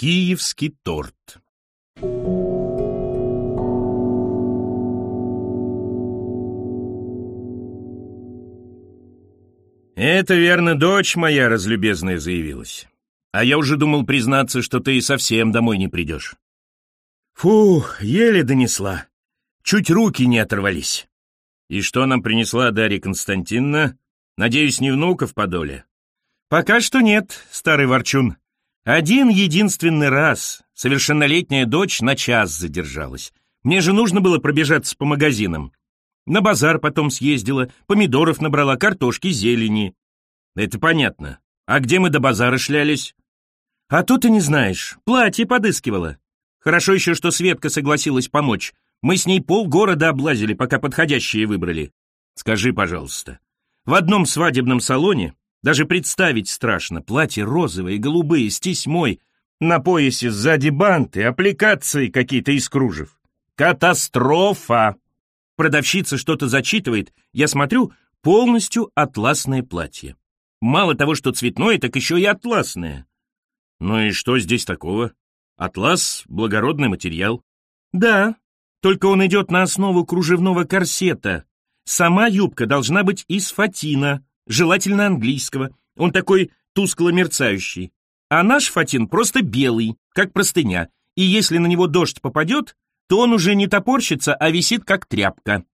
Киевский торт «Это верно, дочь моя разлюбезная заявилась. А я уже думал признаться, что ты и совсем домой не придешь». «Фух, еле донесла. Чуть руки не оторвались». «И что нам принесла Дарья Константиновна? Надеюсь, не внука в подоле?» «Пока что нет, старый ворчун. Один единственный раз совершеннолетняя дочь на час задержалась. Мне же нужно было пробежаться по магазинам. На базар потом съездила, помидоров набрала, картошки, зелени. Это понятно. А где мы до базара шлялись? А то ты не знаешь. Платье подыскивала. Хорошо еще, что Светка согласилась помочь. Мы с ней полгорода облазили, пока подходящие выбрали. Скажи, пожалуйста, в одном свадебном салоне даже представить страшно. Платья розовые, голубые, с тесьмой, на поясе сзади банты, аппликации какие-то из кружев. Катастрофа! Продавщица что-то зачитывает, я смотрю, полностью атласное платье. Мало того, что цветное, так еще и атласное. Ну и что здесь такого? Атлас — благородный материал. Да, только он идет на основу кружевного корсета. Сама юбка должна быть из фатина, желательно английского. Он такой тускло мерцающий. А наш фатин просто белый, как простыня, и если на него дождь попадет, то он уже не топорщится, а висит как тряпка.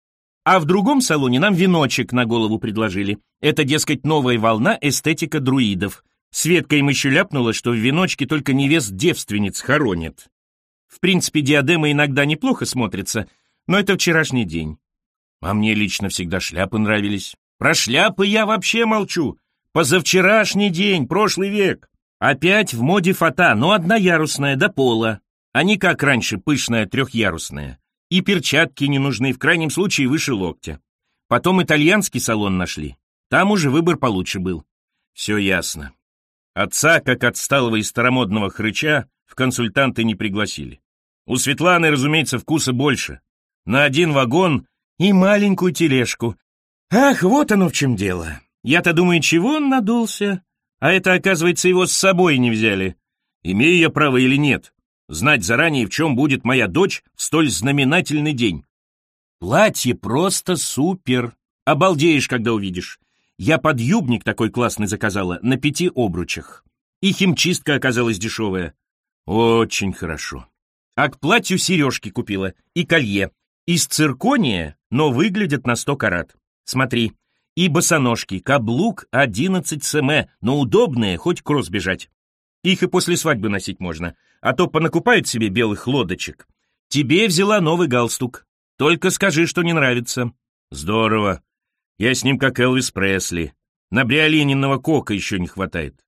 А в другом салоне нам веночек на голову предложили. Это, дескать, новая волна эстетика друидов. Светка им еще ляпнула, что в веночке только невест-девственниц хоронят. В принципе, диадемы иногда неплохо смотрятся, но это вчерашний день. А мне лично всегда шляпы нравились. Про шляпы я вообще молчу. Позавчерашний день, прошлый век. Опять в моде фата, но одноярусная до пола а не как раньше пышная трехъярусная. И перчатки не нужны, в крайнем случае выше локтя. Потом итальянский салон нашли. Там уже выбор получше был. Все ясно. Отца, как отсталого и старомодного хрыча, в консультанты не пригласили. У Светланы, разумеется, вкуса больше. На один вагон и маленькую тележку. Ах, вот оно в чем дело. Я-то думаю, чего он надулся? А это, оказывается, его с собой не взяли. Имею я право или нет? знать заранее, в чем будет моя дочь в столь знаменательный день. Платье просто супер. Обалдеешь, когда увидишь. Я подъюбник такой классный заказала, на пяти обручах. И химчистка оказалась дешевая. Очень хорошо. А к платью сережки купила и колье. Из циркония, но выглядят на сто карат. Смотри. И босоножки, каблук 11 см, но удобные, хоть кросс бежать. Их и после свадьбы носить можно а то понакупают себе белых лодочек. Тебе взяла новый галстук. Только скажи, что не нравится. Здорово. Я с ним как Элвис Пресли. На бриолининного кока еще не хватает.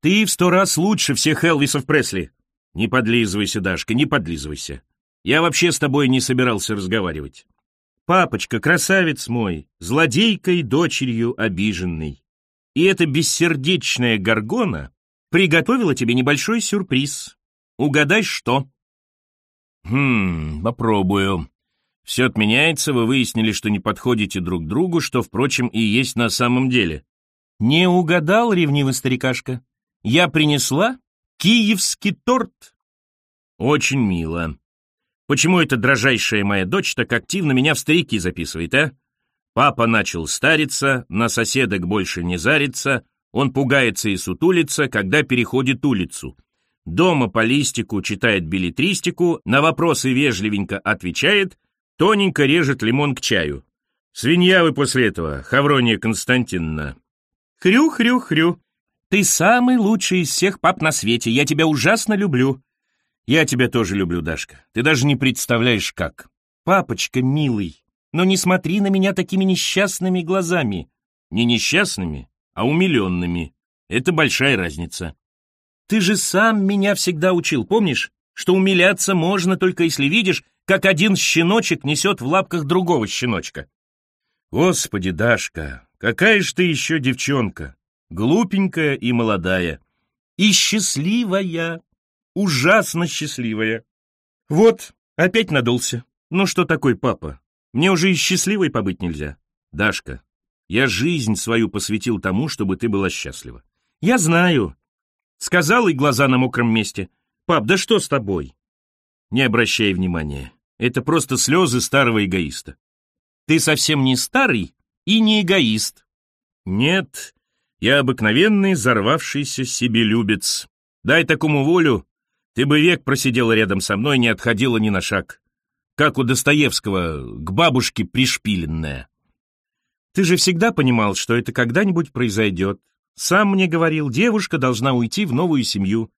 Ты в сто раз лучше всех Элвисов Пресли. Не подлизывайся, Дашка, не подлизывайся. Я вообще с тобой не собирался разговаривать. Папочка, красавец мой, злодейкой дочерью обиженный. И эта бессердечная горгона приготовила тебе небольшой сюрприз. Угадай, что?» «Хм, попробую. Все отменяется, вы выяснили, что не подходите друг другу, что, впрочем, и есть на самом деле». «Не угадал, ревнивый старикашка? Я принесла киевский торт». «Очень мило. Почему эта дрожайшая моя дочь так активно меня в старики записывает, а? Папа начал стариться, на соседок больше не зарится, он пугается и сутулится, когда переходит улицу. Дома по листику читает билетристику, на вопросы вежливенько отвечает, тоненько режет лимон к чаю. Свинья вы после этого, Хаврония Константиновна. Хрю-хрю-хрю. Ты самый лучший из всех пап на свете, я тебя ужасно люблю. Я тебя тоже люблю, Дашка. Ты даже не представляешь, как. Папочка, милый, но не смотри на меня такими несчастными глазами. Не несчастными, а умиленными. Это большая разница. Ты же сам меня всегда учил, помнишь? Что умиляться можно только если видишь, как один щеночек несет в лапках другого щеночка. Господи, Дашка, какая ж ты еще девчонка, глупенькая и молодая. И счастливая, ужасно счастливая. Вот, опять надулся. Ну что такой папа? Мне уже и счастливой побыть нельзя. Дашка, я жизнь свою посвятил тому, чтобы ты была счастлива. Я знаю, Сказал и глаза на мокром месте. Пап, да что с тобой? Не обращай внимания. Это просто слезы старого эгоиста. Ты совсем не старый и не эгоист. Нет, я обыкновенный взорвавшийся себелюбец. Дай такому волю, ты бы век просидела рядом со мной, не отходила ни на шаг. Как у Достоевского, к бабушке пришпиленная. Ты же всегда понимал, что это когда-нибудь произойдет. Сам мне говорил, девушка должна уйти в новую семью.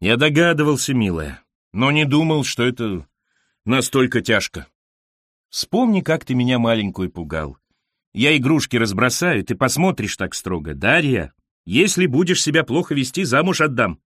Я догадывался, милая, но не думал, что это настолько тяжко. Вспомни, как ты меня маленькую пугал. Я игрушки разбросаю, ты посмотришь так строго. Дарья, если будешь себя плохо вести, замуж отдам.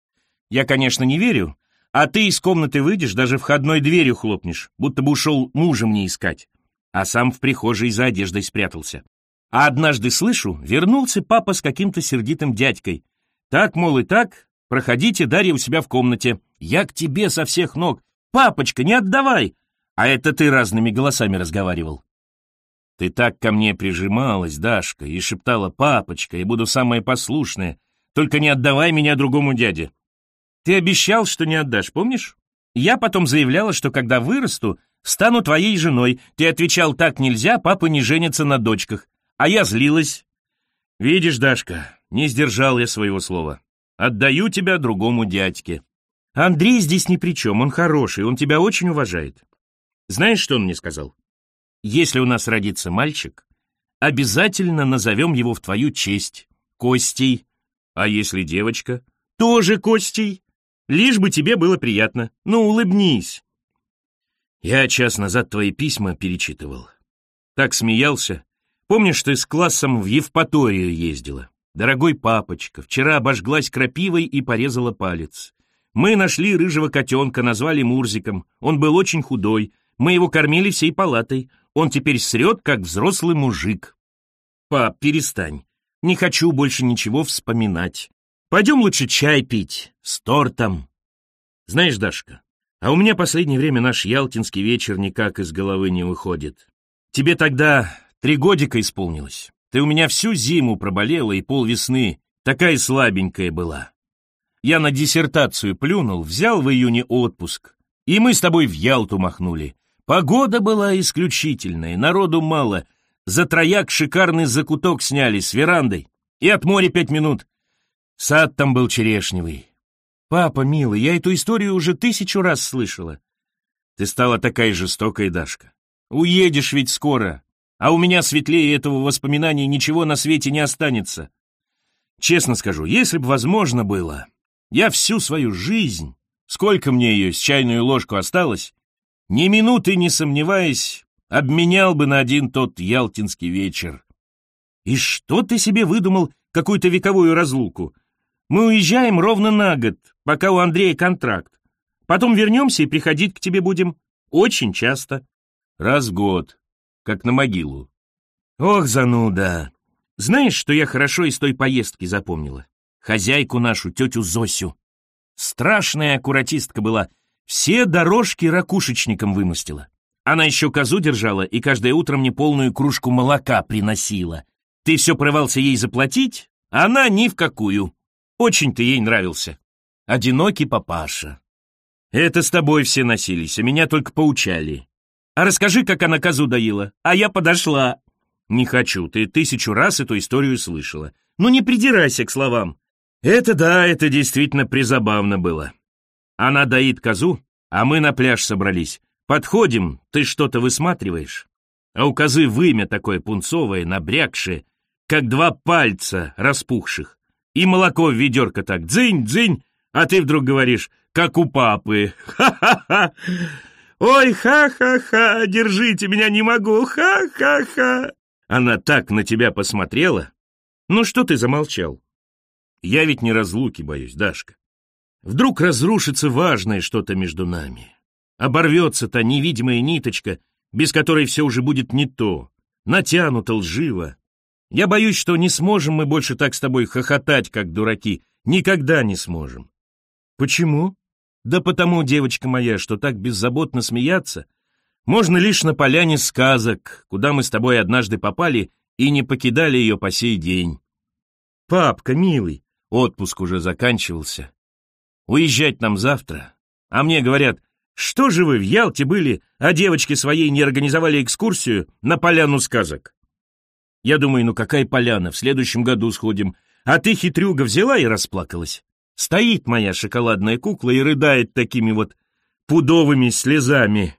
Я, конечно, не верю, а ты из комнаты выйдешь, даже входной дверью хлопнешь, будто бы ушел мужем не искать. А сам в прихожей за одеждой спрятался. А однажды слышу, вернулся папа с каким-то сердитым дядькой. Так, мол, и так, проходите, Дарья у себя в комнате. Я к тебе со всех ног. Папочка, не отдавай! А это ты разными голосами разговаривал. Ты так ко мне прижималась, Дашка, и шептала, папочка, я буду самая послушная, только не отдавай меня другому дяде. Ты обещал, что не отдашь, помнишь? Я потом заявляла, что когда вырасту, стану твоей женой. Ты отвечал, так нельзя, папа не женится на дочках. А я злилась. Видишь, Дашка, не сдержал я своего слова. Отдаю тебя другому дядьке. Андрей здесь ни при чем, он хороший, он тебя очень уважает. Знаешь, что он мне сказал? Если у нас родится мальчик, обязательно назовем его в твою честь, Костей. А если девочка? Тоже Костей. Лишь бы тебе было приятно. Ну, улыбнись. Я час назад твои письма перечитывал. Так смеялся, Помнишь, ты с классом в Евпаторию ездила? Дорогой папочка, вчера обожглась крапивой и порезала палец. Мы нашли рыжего котенка, назвали Мурзиком. Он был очень худой. Мы его кормили всей палатой. Он теперь срет, как взрослый мужик. Пап, перестань. Не хочу больше ничего вспоминать. Пойдем лучше чай пить с тортом. Знаешь, Дашка, а у меня последнее время наш ялтинский вечер никак из головы не выходит. Тебе тогда Три годика исполнилось. Ты у меня всю зиму проболела и полвесны. Такая слабенькая была. Я на диссертацию плюнул, взял в июне отпуск. И мы с тобой в Ялту махнули. Погода была исключительная, народу мало. За трояк шикарный закуток сняли с верандой. И от моря пять минут. Сад там был черешневый. Папа, милый, я эту историю уже тысячу раз слышала. Ты стала такая жестокая, Дашка. Уедешь ведь скоро, а у меня светлее этого воспоминания ничего на свете не останется. Честно скажу, если бы возможно было, я всю свою жизнь, сколько мне ее с чайную ложку осталось, ни минуты не сомневаясь, обменял бы на один тот ялтинский вечер. И что ты себе выдумал какую-то вековую разлуку? Мы уезжаем ровно на год, пока у Андрея контракт. Потом вернемся и приходить к тебе будем очень часто. Раз в год, как на могилу. Ох, зануда! Знаешь, что я хорошо из той поездки запомнила? Хозяйку нашу, тетю Зосю. Страшная аккуратистка была, все дорожки ракушечником вымостила. Она еще козу держала и каждое утро мне полную кружку молока приносила. Ты все порывался ей заплатить, а она ни в какую. Очень ты ей нравился. Одинокий папаша. Это с тобой все носились, а меня только поучали. А расскажи, как она козу доила. А я подошла. Не хочу, ты тысячу раз эту историю слышала. Ну не придирайся к словам. Это да, это действительно призабавно было. Она доит козу, а мы на пляж собрались. Подходим, ты что-то высматриваешь. А у козы вымя такое пунцовое, набрякшее, как два пальца распухших. И молоко в ведерко так дзынь-дзынь, а ты вдруг говоришь, как у папы. Ха-ха-ха! «Ой, ха-ха-ха, держите меня, не могу, ха-ха-ха!» Она так на тебя посмотрела. Ну что ты замолчал? Я ведь не разлуки боюсь, Дашка. Вдруг разрушится важное что-то между нами. Оборвется та невидимая ниточка, без которой все уже будет не то, натянуто лживо. Я боюсь, что не сможем мы больше так с тобой хохотать, как дураки. Никогда не сможем. Почему? Да потому, девочка моя, что так беззаботно смеяться можно лишь на поляне сказок, куда мы с тобой однажды попали и не покидали ее по сей день. Папка, милый, отпуск уже заканчивался. Уезжать нам завтра, А мне говорят, что же вы в Ялте были, а девочки своей не организовали экскурсию на поляну сказок? Я думаю, ну какая поляна, в следующем году сходим. А ты, хитрюга, взяла и расплакалась. Стоит моя шоколадная кукла и рыдает такими вот пудовыми слезами.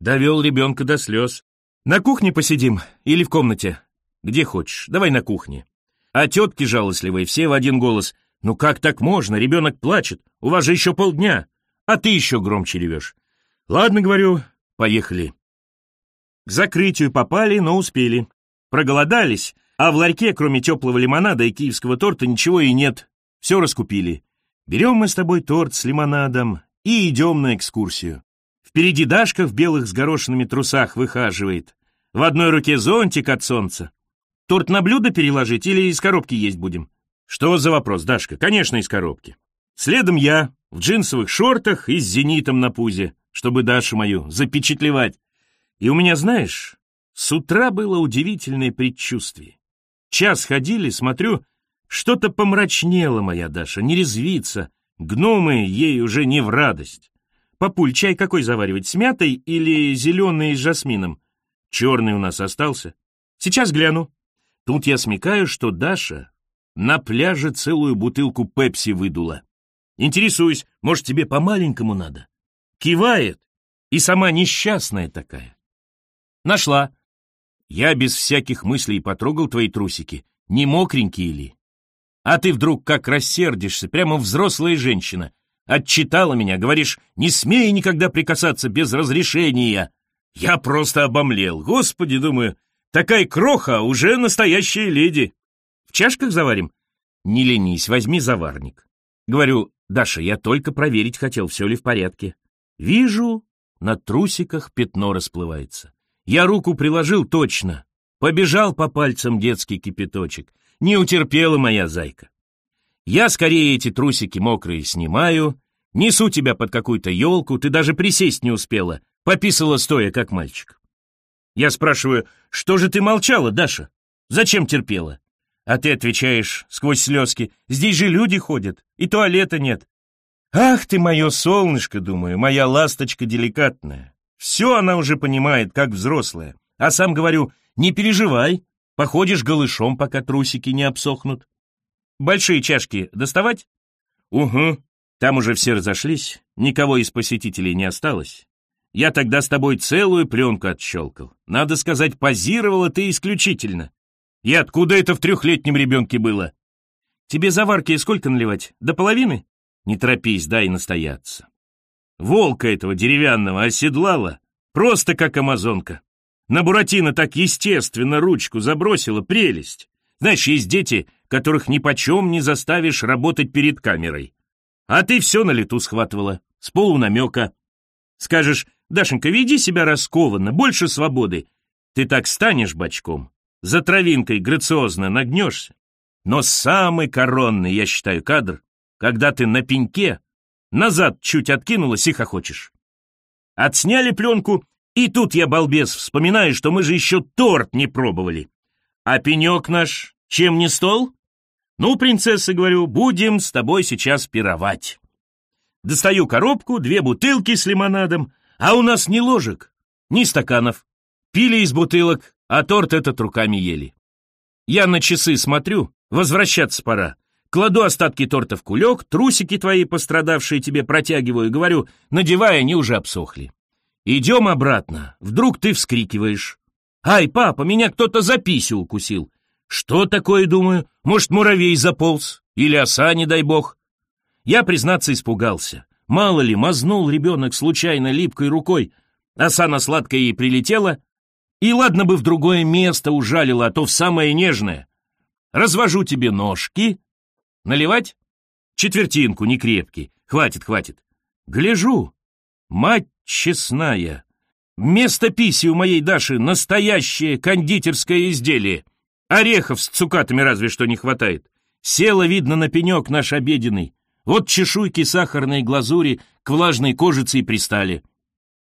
Довел ребенка до слез. На кухне посидим или в комнате? Где хочешь, давай на кухне. А тетки жалостливые, все в один голос. Ну как так можно, ребенок плачет, у вас же еще полдня, а ты еще громче ревешь. Ладно, говорю, поехали. К закрытию попали, но успели. Проголодались, а в ларьке, кроме теплого лимонада и киевского торта, ничего и нет. Все раскупили. Берем мы с тобой торт с лимонадом и идем на экскурсию. Впереди Дашка в белых с горошинами трусах выхаживает. В одной руке зонтик от солнца. Торт на блюдо переложить или из коробки есть будем? Что за вопрос, Дашка? Конечно, из коробки. Следом я, в джинсовых шортах и с зенитом на пузе, чтобы Дашу мою запечатлевать. И у меня, знаешь, с утра было удивительное предчувствие. Час ходили, смотрю, что-то помрачнело моя Даша, не резвится, гномы ей уже не в радость. Папуль, чай какой заваривать, с мятой или зеленый с жасмином? Черный у нас остался. Сейчас гляну. Тут я смекаю, что Даша на пляже целую бутылку пепси выдула. Интересуюсь, может, тебе по-маленькому надо? Кивает, и сама несчастная такая. Нашла. Я без всяких мыслей потрогал твои трусики, не мокренькие ли? А ты вдруг как рассердишься, прямо взрослая женщина. Отчитала меня, говоришь, не смей никогда прикасаться без разрешения. Я просто обомлел. Господи, думаю, такая кроха, уже настоящая леди. В чашках заварим? Не ленись, возьми заварник. Говорю, Даша, я только проверить хотел, все ли в порядке. Вижу, на трусиках пятно расплывается. Я руку приложил точно. Побежал по пальцам детский кипяточек. Не утерпела моя зайка. Я скорее эти трусики мокрые снимаю, несу тебя под какую-то елку, ты даже присесть не успела, пописала стоя, как мальчик. Я спрашиваю, что же ты молчала, Даша? Зачем терпела? А ты отвечаешь сквозь слезки, здесь же люди ходят, и туалета нет. Ах ты мое солнышко, думаю, моя ласточка деликатная. Все она уже понимает, как взрослая. А сам говорю, не переживай, походишь голышом, пока трусики не обсохнут. Большие чашки доставать? Угу. Там уже все разошлись, никого из посетителей не осталось. Я тогда с тобой целую пленку отщелкал. Надо сказать, позировала ты исключительно. И откуда это в трехлетнем ребенке было? Тебе заварки сколько наливать? До половины? Не торопись, дай настояться. Волка этого деревянного оседлала, просто как амазонка. На Буратино так естественно ручку забросила, прелесть. Знаешь, есть дети, которых ни почем не заставишь работать перед камерой. А ты все на лету схватывала, с полунамека. Скажешь, Дашенька, веди себя раскованно, больше свободы. Ты так станешь бочком, за травинкой грациозно нагнешься. Но самый коронный, я считаю, кадр, когда ты на пеньке Назад чуть откинулась и хохочешь. Отсняли пленку, и тут я, балбес, вспоминаю, что мы же еще торт не пробовали. А пенек наш чем не стол? Ну, принцесса, говорю, будем с тобой сейчас пировать. Достаю коробку, две бутылки с лимонадом, а у нас ни ложек, ни стаканов. Пили из бутылок, а торт этот руками ели. Я на часы смотрю, возвращаться пора. Кладу остатки торта в кулек, трусики твои пострадавшие тебе протягиваю, говорю, надевай, они уже обсохли. Идем обратно, вдруг ты вскрикиваешь. «Ай, папа, меня кто-то за писю укусил!» «Что такое, думаю? Может, муравей заполз? Или оса, не дай бог?» Я, признаться, испугался. Мало ли, мазнул ребенок случайно липкой рукой, оса на сладкое ей прилетела, и ладно бы в другое место ужалила, а то в самое нежное. Развожу тебе ножки, Наливать? Четвертинку, не крепкий. Хватит, хватит. Гляжу. Мать честная. Вместо писи у моей Даши настоящее кондитерское изделие. Орехов с цукатами разве что не хватает. Села, видно, на пенек наш обеденный. Вот чешуйки сахарной глазури к влажной кожице и пристали.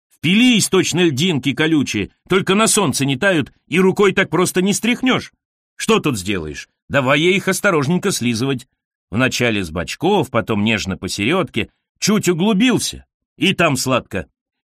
Впились точно льдинки колючие, только на солнце не тают, и рукой так просто не стряхнешь. Что тут сделаешь? Давай я их осторожненько слизывать. Вначале с бочков, потом нежно посередке, чуть углубился. и там сладко.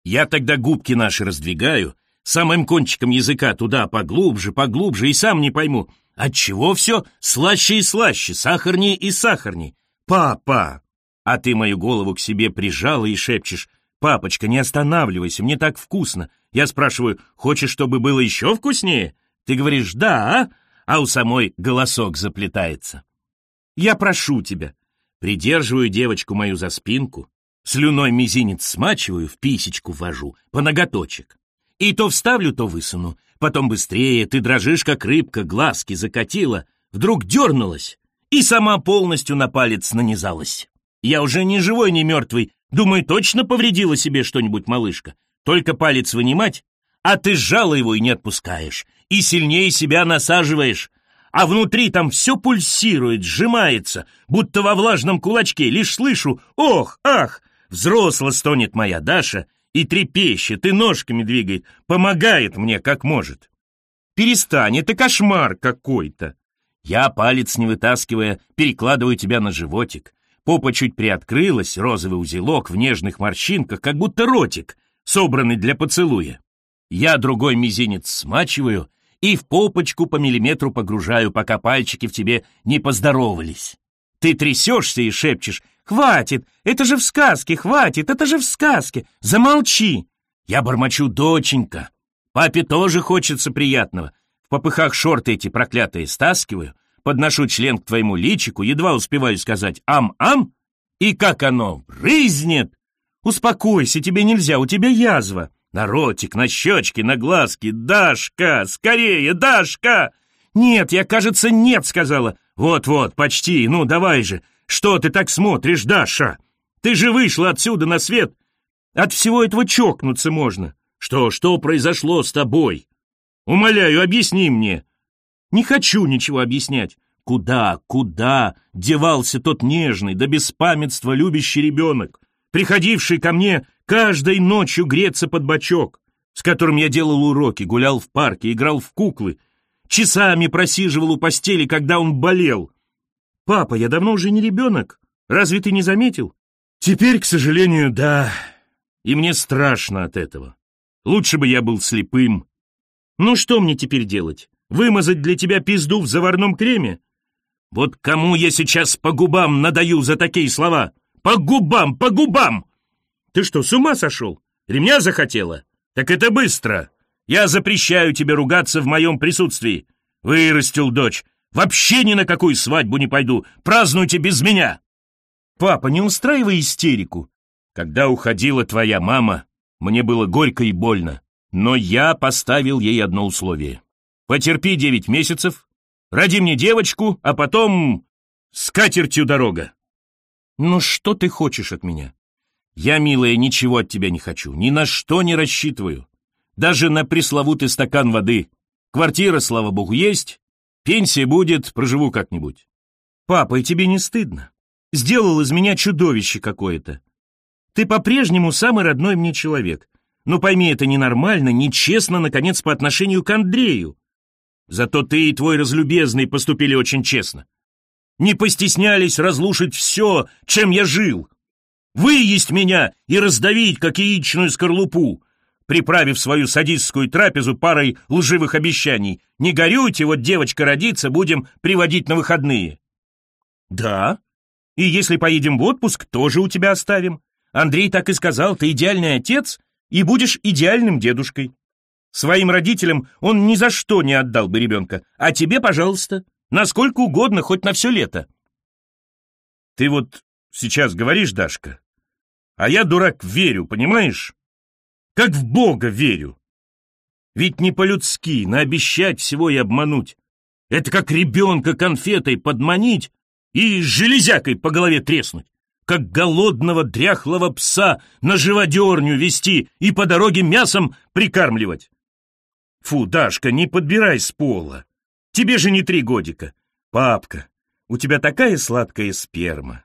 Я тогда губки наши раздвигаю, самым кончиком языка туда поглубже, поглубже, и сам не пойму, отчего все слаще и слаще, сахарнее и сахарней. Папа! А ты мою голову к себе прижала и шепчешь, «Папочка, не останавливайся, мне так вкусно». Я спрашиваю, «Хочешь, чтобы было еще вкуснее?» Ты говоришь «да», а у самой голосок заплетается. Я прошу тебя, придерживаю девочку мою за спинку, слюной мизинец смачиваю, в писечку ввожу, по ноготочек. И то вставлю, то высуну. Потом быстрее, ты дрожишь, как рыбка, глазки закатила, вдруг дернулась и сама полностью на палец нанизалась. Я уже ни живой, ни мертвый, думаю, точно повредила себе что-нибудь малышка. Только палец вынимать, а ты сжала его и не отпускаешь, и сильнее себя насаживаешь, а внутри там все пульсирует, сжимается, будто во влажном кулачке, лишь слышу «Ох, ах!» Взросла стонет моя Даша и трепещет, и ножками двигает, помогает мне как может. Перестань, это кошмар какой-то. Я, палец не вытаскивая, перекладываю тебя на животик. Попа чуть приоткрылась, розовый узелок в нежных морщинках, как будто ротик, собранный для поцелуя. Я другой мизинец смачиваю и в попочку по миллиметру погружаю, пока пальчики в тебе не поздоровались. Ты трясешься и шепчешь «Хватит! Это же в сказке! Хватит! Это же в сказке! Замолчи!» Я бормочу «Доченька!» Папе тоже хочется приятного. В попыхах шорты эти проклятые стаскиваю, подношу член к твоему личику, едва успеваю сказать «ам-ам», и как оно брызнет! Успокойся, тебе нельзя, у тебя язва. На ротик, на щечки, на глазки. Дашка, скорее, Дашка! Нет, я, кажется, нет, сказала. Вот-вот, почти, ну давай же. Что ты так смотришь, Даша? Ты же вышла отсюда на свет. От всего этого чокнуться можно. Что, что произошло с тобой? Умоляю, объясни мне. Не хочу ничего объяснять. Куда, куда девался тот нежный, до да беспамятства любящий ребенок, приходивший ко мне каждой ночью греться под бочок, с которым я делал уроки, гулял в парке, играл в куклы, часами просиживал у постели, когда он болел. Папа, я давно уже не ребенок, разве ты не заметил? Теперь, к сожалению, да, и мне страшно от этого. Лучше бы я был слепым. Ну что мне теперь делать? Вымазать для тебя пизду в заварном креме? Вот кому я сейчас по губам надаю за такие слова? По губам, по губам! Ты что, с ума сошел? Ремня захотела? Так это быстро. Я запрещаю тебе ругаться в моем присутствии. Вырастил дочь. Вообще ни на какую свадьбу не пойду. Празднуйте без меня. Папа, не устраивай истерику. Когда уходила твоя мама, мне было горько и больно. Но я поставил ей одно условие. Потерпи девять месяцев, роди мне девочку, а потом с катертью дорога. Ну что ты хочешь от меня? Я, милая, ничего от тебя не хочу, ни на что не рассчитываю. Даже на пресловутый стакан воды. Квартира, слава богу, есть. Пенсия будет, проживу как-нибудь. Папа, и тебе не стыдно? Сделал из меня чудовище какое-то. Ты по-прежнему самый родной мне человек. Но пойми, это ненормально, нечестно, наконец, по отношению к Андрею. Зато ты и твой разлюбезный поступили очень честно. Не постеснялись разрушить все, чем я жил выесть меня и раздавить, как яичную скорлупу, приправив свою садистскую трапезу парой лживых обещаний. Не горюйте, вот девочка родится, будем приводить на выходные. Да, и если поедем в отпуск, тоже у тебя оставим. Андрей так и сказал, ты идеальный отец и будешь идеальным дедушкой. Своим родителям он ни за что не отдал бы ребенка, а тебе, пожалуйста, насколько угодно, хоть на все лето. Ты вот сейчас говоришь, Дашка, а я, дурак, верю, понимаешь? Как в Бога верю. Ведь не по-людски наобещать всего и обмануть. Это как ребенка конфетой подманить и железякой по голове треснуть. Как голодного дряхлого пса на живодерню вести и по дороге мясом прикармливать. Фу, Дашка, не подбирай с пола. Тебе же не три годика. Папка, у тебя такая сладкая сперма.